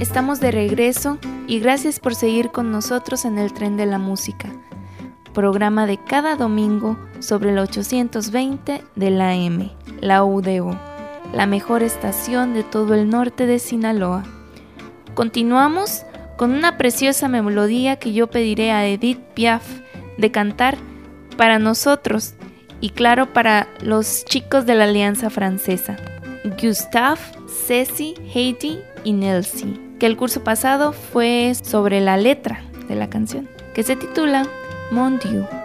Estamos de regreso y gracias por seguir con nosotros en el tren de la música, programa de cada domingo sobre el 820 de la M, la UDO, la mejor estación de todo el norte de Sinaloa. Continuamos con una preciosa melodía que yo pediré a Edith Piaf de cantar para nosotros y claro para los chicos de la Alianza Francesa, Gustave, Ceci, Heidi y Nelsie que el curso pasado fue sobre la letra de la canción, que se titula Mon Dieu.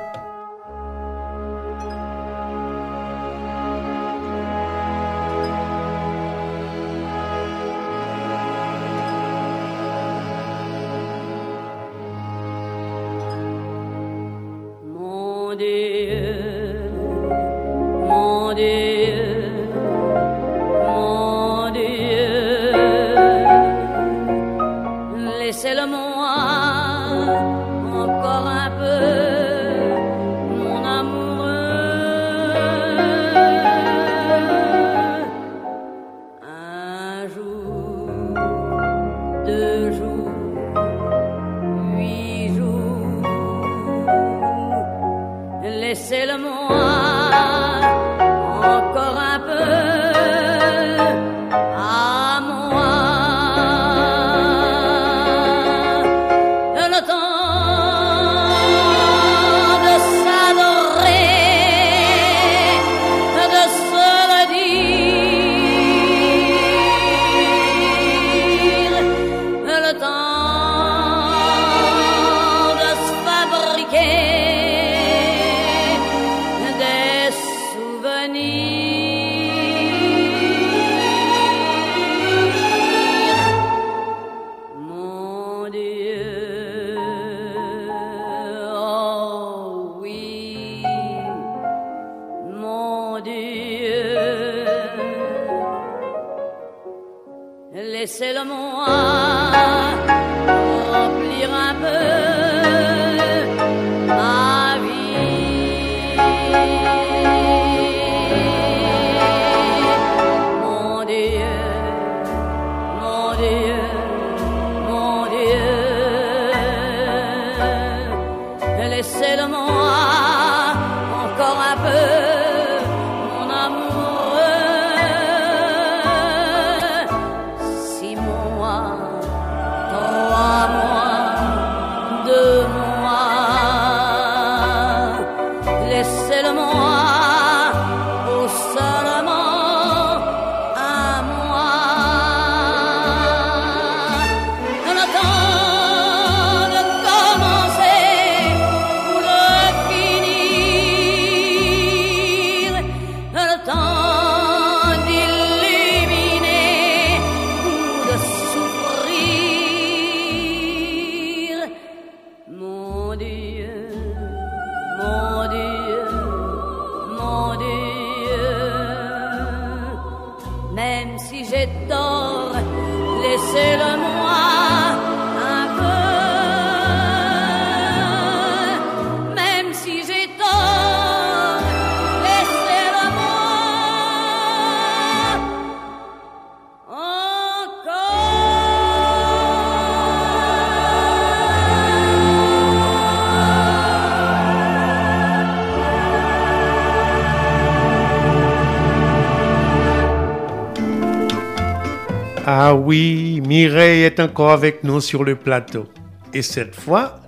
Ah oui, Mireille est encore avec nous sur le plateau. Et cette fois,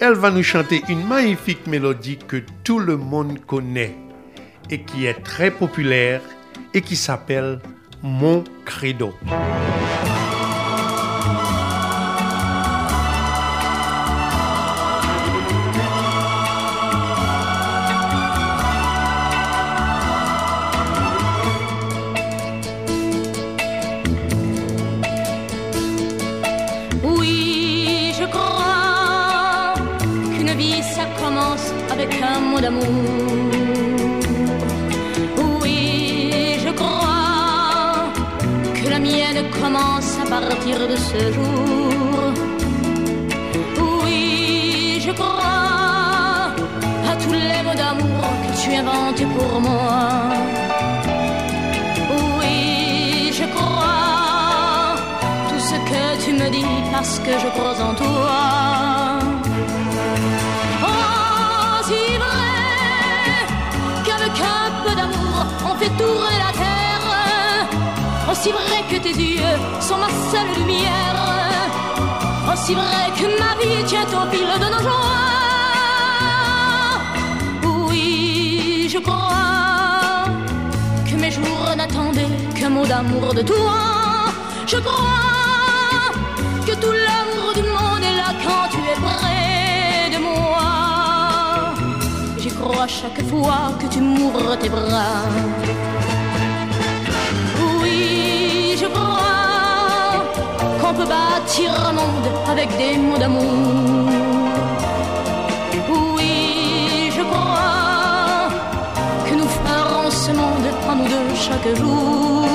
elle va nous chanter une magnifique mélodie que tout le monde connaît et qui est très populaire et qui s'appelle Mon Credo. Partir de ce jour. Oui, je crois à tous les mots d'amour que tu inventes pour moi. Oui, je crois tout ce que tu me dis parce que je crois en toi. Aussi vrai que tes yeux sont ma seule lumière. Aussi vrai que ma vie tient au fil de nos joies. Oui, je crois que mes jours n'attendaient qu'un mot d'amour de toi. Je crois que tout l'amour du monde est là quand tu es près de moi. J'y crois chaque fois que tu m'ouvres tes bras. Qu'on peut bâtir un monde avec des mots d'amour. Oui, je crois que nous ferons ce monde à nous deux chaque jour.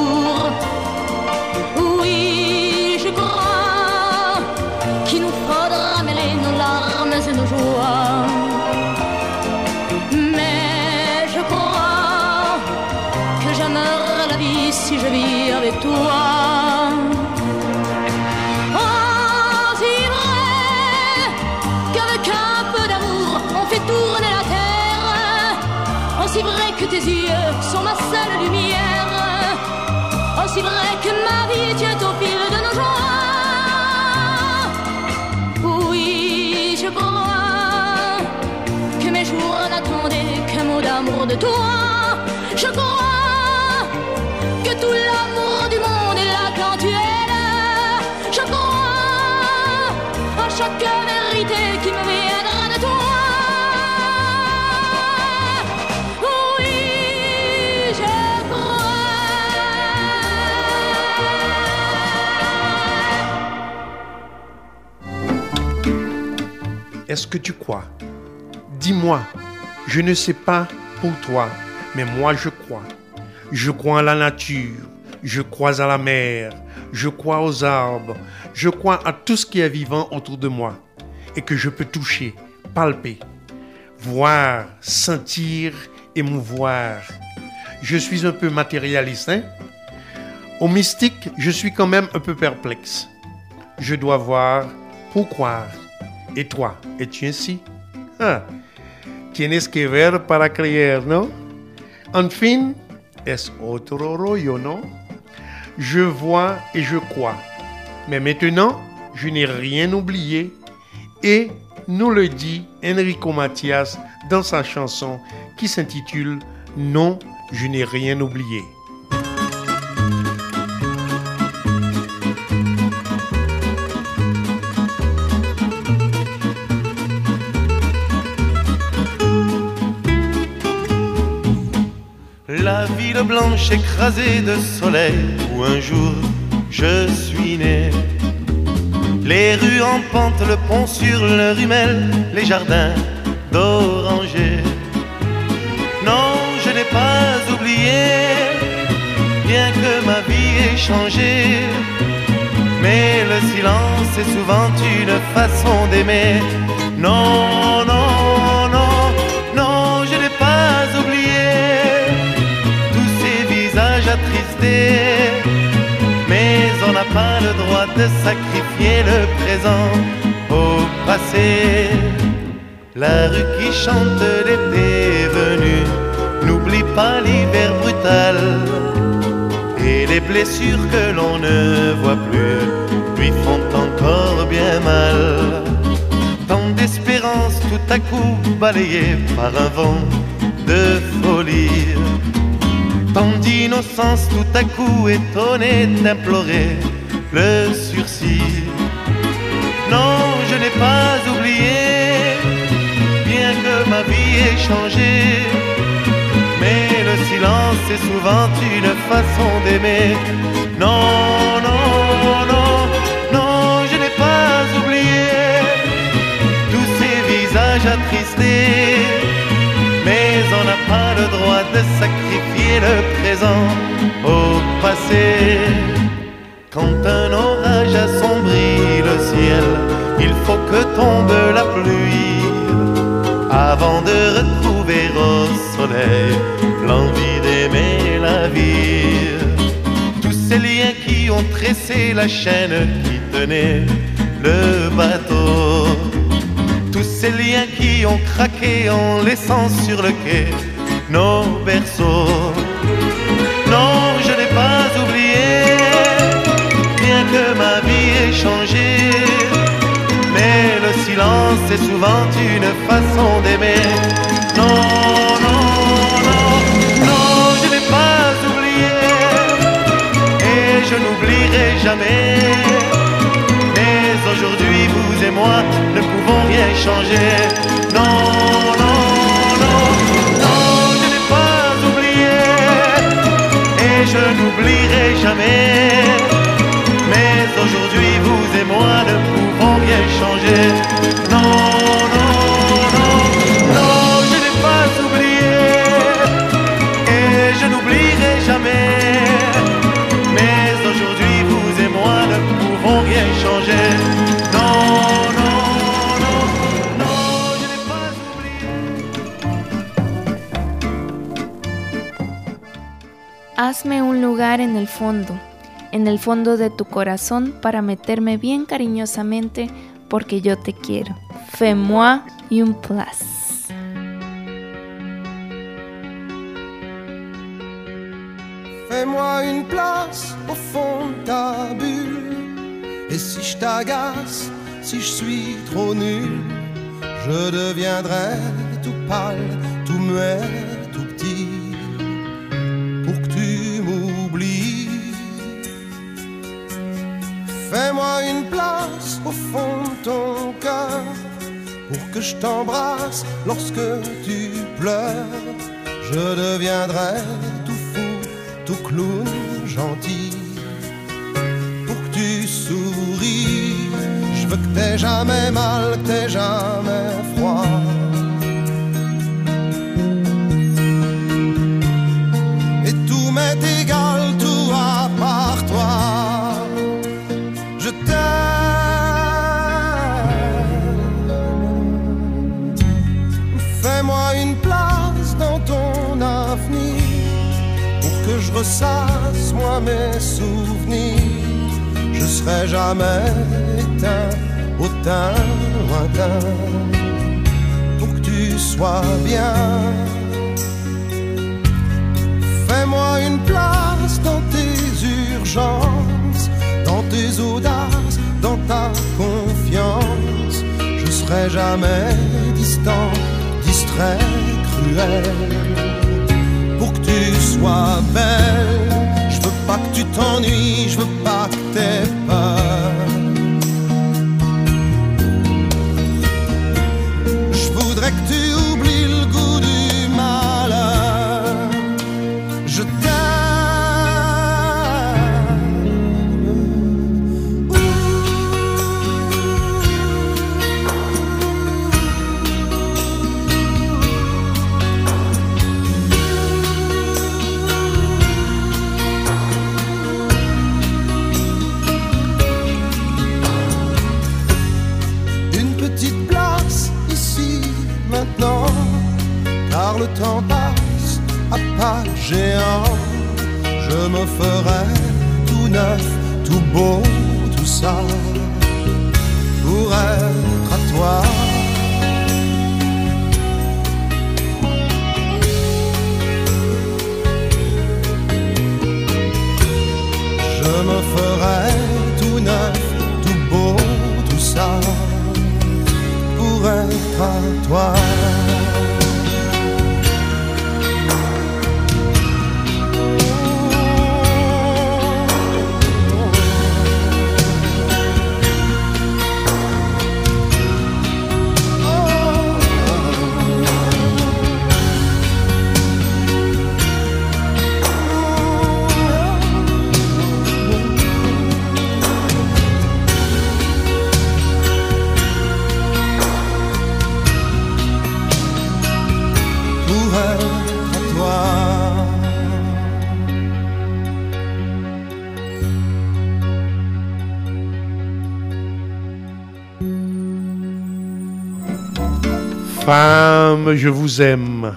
Aussi vrai que ma vie tient au fil de nos joies? Oui, je crois que mes jours n'attendaient qu'un mot d'amour de toi. Je crois que tout l'amour du monde est là quand tu es là. Je crois à chaque vérité Est-ce que tu crois? Dis-moi, je ne sais pas pour toi, mais moi je crois. Je crois à la nature, je crois à la mer, je crois aux arbres, je crois à tout ce qui est vivant autour de moi et que je peux toucher, palper, voir, sentir, émouvoir. Je suis un peu matérialiste, hein? Au mystique, je suis quand même un peu perplexe. Je dois voir pour croire. Et toi, es-tu ainsi? Ah, Tienes que ver para creer, ¿no? En fin, es otro rollo, ¿no? Je vois et je crois. Mais maintenant, je n'ai rien oublié. Et nous le dit Enrico Mathias dans sa chanson qui s'intitule Non, je n'ai rien oublié. Blanche écrasée de soleil où un jour je suis né. Les rues en pente, le pont sur le rumel, les jardins d'orangers. Non, je n'ai pas oublié, bien que ma vie ait changé. Mais le silence est souvent une façon d'aimer. Non, non, Mais on n'a pas le droit de sacrifier le présent au passé. La rue qui chante l'été est venue, n'oublie pas l'hiver brutal. Et les blessures que l'on ne voit plus lui font encore bien mal. Tant d'espérance tout à coup balayée par un vent de. Tant d'innocence tout à coup étonnée d'implorer le sursis. Non, je n'ai pas oublié, bien que ma vie ait changé. Mais le silence est souvent une façon d'aimer. Non, non, non, non, je n'ai pas oublié tous ces visages attristés. Le droit de sacrifier le présent au passé. Quand un orage assombrit le ciel, il faut que tombe la pluie avant de retrouver au soleil l'envie d'aimer la vie. Tous ces liens qui ont tressé la chaîne qui tenait le bateau. Tous ces liens qui ont craqué en laissant sur le quai nos berceaux. Non, je n'ai pas oublié, bien que ma vie ait changé. Mais le silence est souvent une façon d'aimer. Non, non, non, non, je n'ai pas oublié et je n'oublierai jamais. Mais aujourd'hui, vous et moi ne pouvons rien changer. Non, non, je n'oublierai jamais. Mais aujourd'hui, vous et moi ne pouvons rien changer. Lugar en el fondo, en el fondo de tu corazón para meterme bien cariñosamente porque yo te quiero. Fais-moi une place. Fais-moi une place au fond de ta bulle. Et si je t'agace, si je suis trop nul, je deviendrai tout pâle, tout muet, au fond de ton cœur. Pour que je t'embrasse lorsque tu pleures. Je deviendrai tout fou, tout clown gentil. Pour que tu souris, je veux que t'aies jamais mal, que t'aies jamais froid. Serai jamais éteint au teint lointain pour que tu sois bien. Fais-moi une place dans tes urgences, dans tes audaces, dans ta confiance. Je serai jamais distant, distrait, cruel. Pour que tu sois belle, tu t'ennuies, je veux pas que t'aies peur. Je voudrais que tu le temps passe à pas géant. Je me ferai tout neuf, tout beau, tout ça, pour être à toi. Je me ferai tout neuf, tout beau, tout ça pour être à toi. Femmes, je vous aime.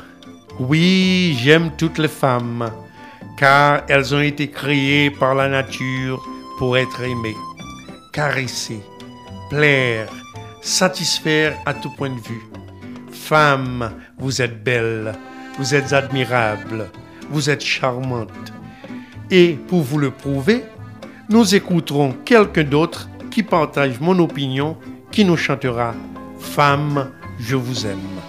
Oui, j'aime toutes les femmes, car elles ont été créées par la nature pour être aimé, caressé, plaire, satisfaire à tout point de vue. Femme, vous êtes belle, vous êtes admirable, vous êtes charmante. Et pour vous le prouver, nous écouterons quelqu'un d'autre qui partage mon opinion, qui nous chantera Femme, je vous aime.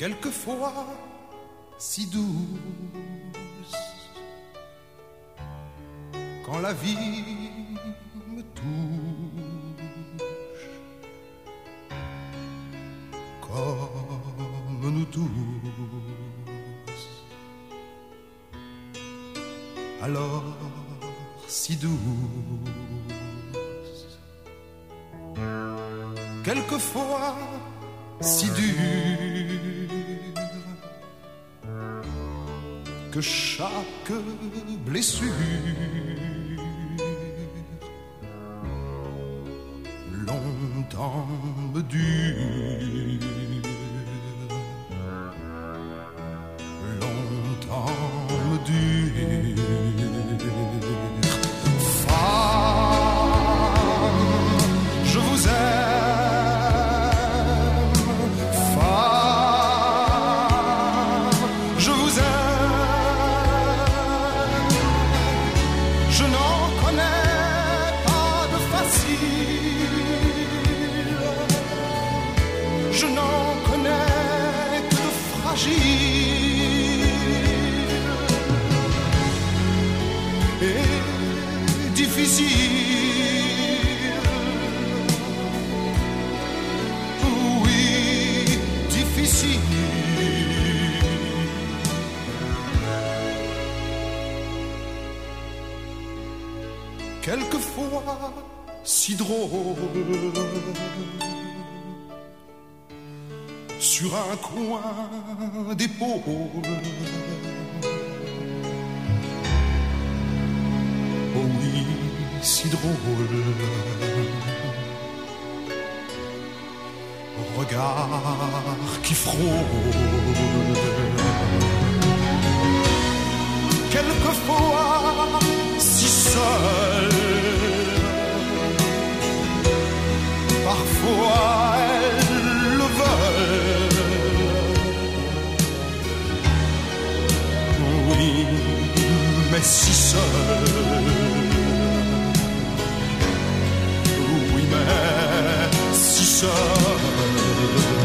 quelquefois si douce. Quand la vie me touche, comme nous tous, alors si douce. Quelquefois si dure que chaque blessure longtemps dure, Regard qui frôle. quelquefois si seul. Parfois elles le veulent. Oui, mais si seul. Oui, mais si seul. Femme,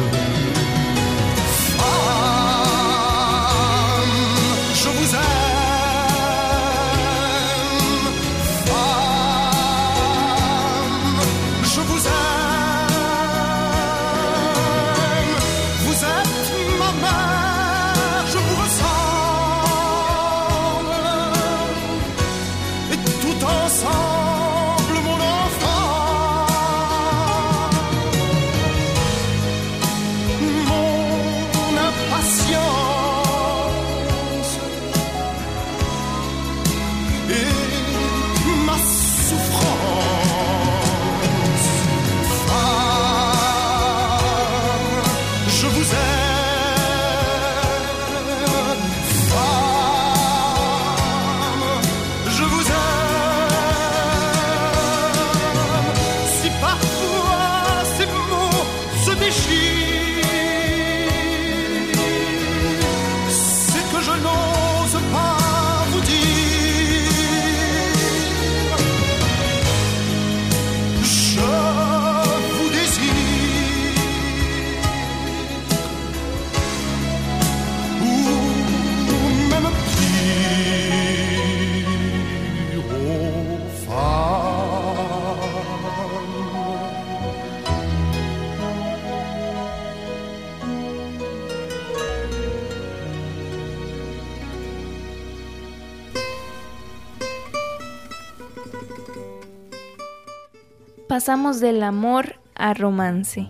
pasamos del amor a romance.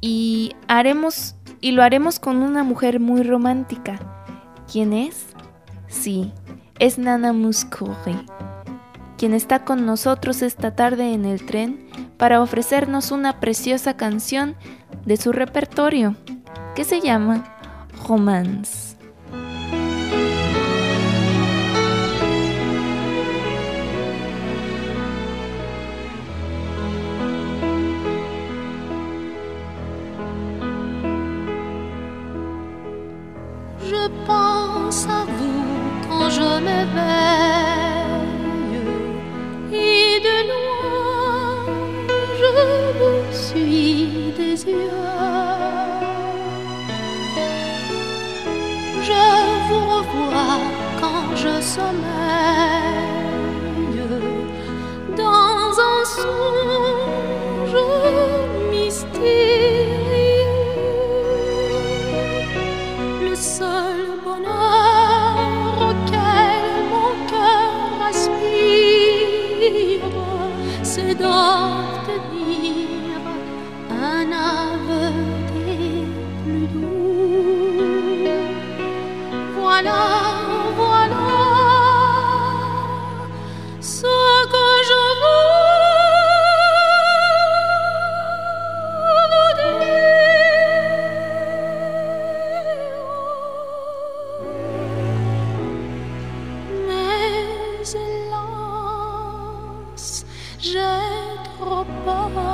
Y haremos y lo haremos con una mujer muy romántica. ¿Quién es? Sí, es Nana Mouskouri, quien está con nosotros esta tarde en el tren para ofrecernos una preciosa canción de su repertorio, que se llama Romance. Je vous revois quand je sommeille j'ai trop peur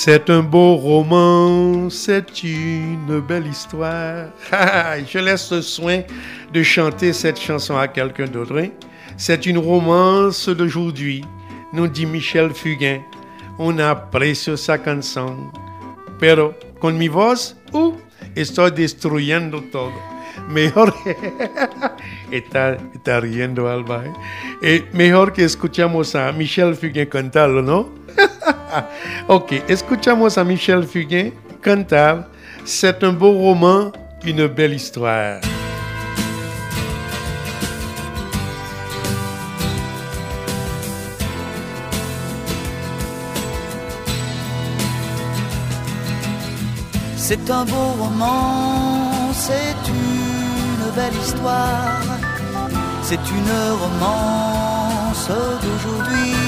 C'est un beau roman, c'est une belle histoire. Je laisse le soin de chanter cette chanson à quelqu'un d'autre. hein. C'est une romance d'aujourd'hui, nous dit Michel Fugain. On aprecio esa canción. Pero con mi voz, uh, estoy destruyendo todo. Mejor está, está riendo Alba. ¿eh? Eh, mejor que escuchamos a Michel Fugain cantarlo, ¿no? ok, escuchamos a Michel Fugain cantar C'est un beau roman, une belle histoire. C'est un beau roman, c'est une belle histoire, c'est une romance d'aujourd'hui.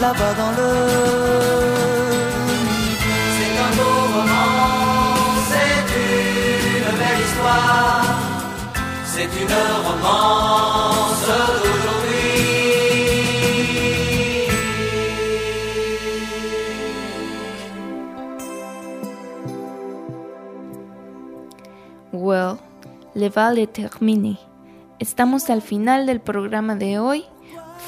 là-bas dans le. C'est un beau roman, c'est une belle histoire. C'est une romance d'aujourd'hui. Well, le vale termine. Estamos al final del programa de hoy.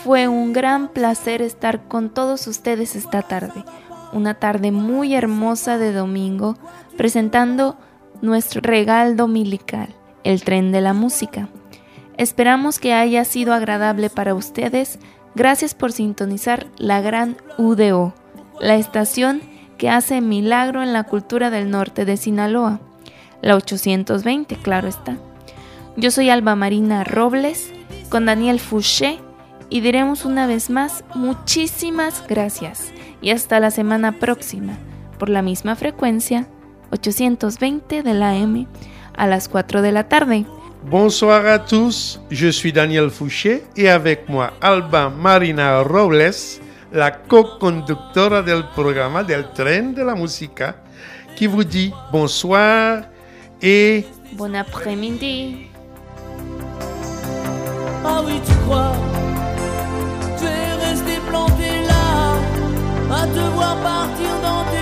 Fue un gran placer estar con todos ustedes esta tarde. Una tarde muy hermosa de domingo, presentando nuestro regal dominical, el tren de la música. Esperamos que haya sido agradable para ustedes. Gracias por sintonizar la gran UDO, la estación que hace milagro en la cultura del norte de Sinaloa. La 820, claro está. Yo soy Alba Marina Robles, con Daniel Fouché, y diremos una vez más muchísimas gracias y hasta la semana próxima por la misma frecuencia 820 de la M a las 4 de la tarde. Bonsoir à tous, je suis Daniel Fouché et avec moi Alba Marina Robles, la co-conductora del programa del tren de la música, qui vous dit bonsoir et bon après-midi. Ah oui, tu crois te voir partir dans tes